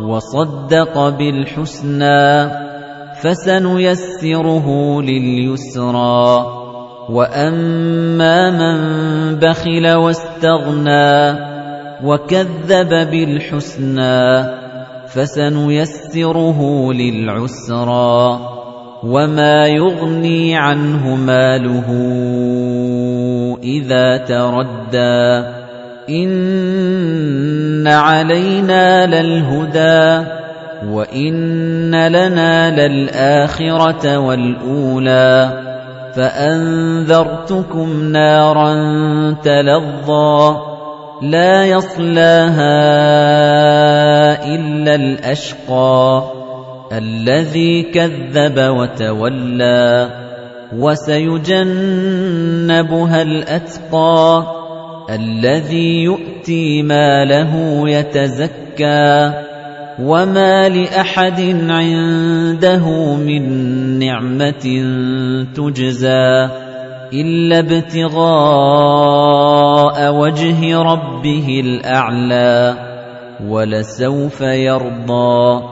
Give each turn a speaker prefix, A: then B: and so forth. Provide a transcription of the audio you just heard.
A: وَصَدَّقَ بِالْحُسْنَىٰ فَسَنُيَسِّرُهُ لِلْيُسْرَىٰ. وَأَمَّا مَن بَخِلَ وَاسْتَغْنَىٰ وَكَذَّبَ بِالْحُسْنَىٰ فَسَنُيَسِّرُهُ لِلْعُسْرَىٰ. وَمَا يُغْنِي عَنْهُ مَالُهُ إِذَا تَرَدَّىٰ. إِنَّ عَلَيْنَا لَلْهُدَىٰ وَإِنَّ لَنَا لَلْآخِرَةَ وَالْأُولَىٰ فَأَنذَرْتُكُمْ نَارًا تَلَظَّىٰ لَا يَصْلَاهَا إِلَّا الْأَشْقَى الَّذِي كَذَّبَ وَتَوَلَّىٰ وَسَيُجَنَّبُهَا الْأَتْقَى الَّذِي يُؤْتِي مَالَهُ يَتَزَكَّىٰ وَمَا لِأَحَدٍ عِندَهُ مِن نِّعْمَةٍ تُجْزَىٰ إِلَّا ابْتِغَاءَ وَجْهِ رَبِّهِ الْأَعْلَىٰ وَلَسَوْفَ يَرْضَىٰ